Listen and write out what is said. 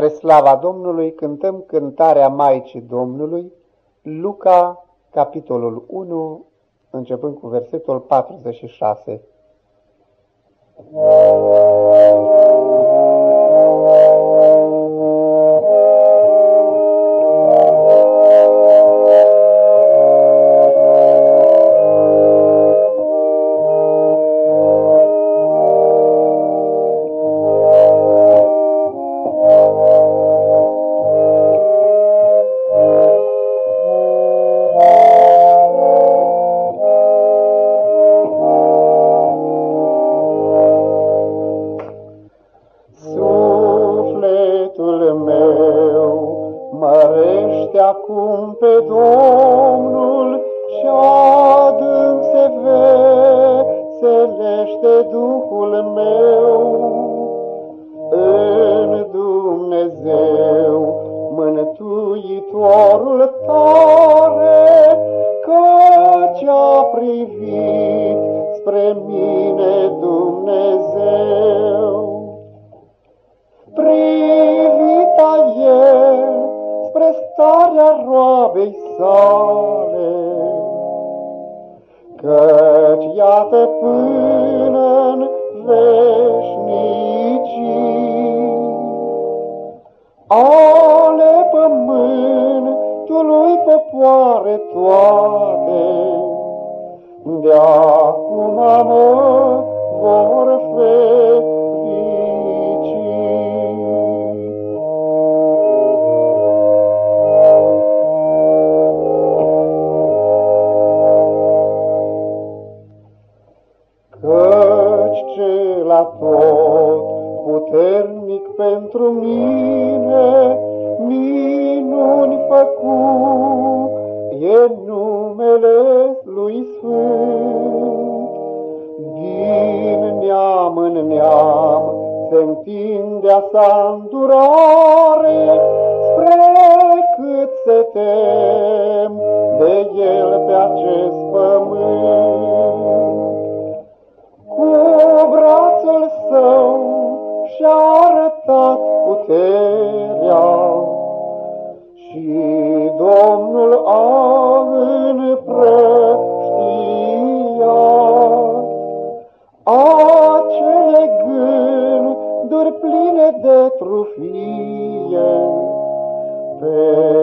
Spre slava Domnului cântăm cântarea Maicii Domnului, Luca, capitolul 1, începând cu versetul 46. Mărește acum pe Domnul și adânc se veselește Duhul meu. În Dumnezeu, Mântuitorul tare, căci a privit spre mine Dumnezeu. Starea roabei sale. Căci iată până-n veșnicii ale pământului popoare toate, de acum mă vor tot puternic pentru mine, minuni făcu, e numele lui Sfânt. Din neam în neam se întindea sa îndurare, spre cât se tem mea și Domnul a preștia. Acele gânduri pline de trufie pe